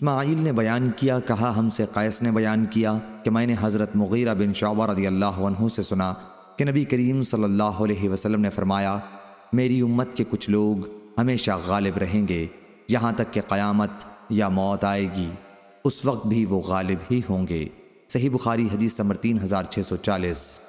اسماعیل نے بیان کیا، کہا، ہم سے قیس نے بیان کیا کہ میں نے حضرت مغیرہ بن شعبہ رضی اللہ عنہ سے سنا کہ نبی کریم صلی اللہ علیہ وسلم نے فرمایا، میری امت کے کچھ لوگ ہمیشہ غالب رہیں گے، یہاں تک کہ قیامت یا موت آئے گی۔ اس وقت بھی وہ غالب ہی ہوں گے۔ صحیح بخاری حدیث نمبر تین ہزار چھ سو چالیس۔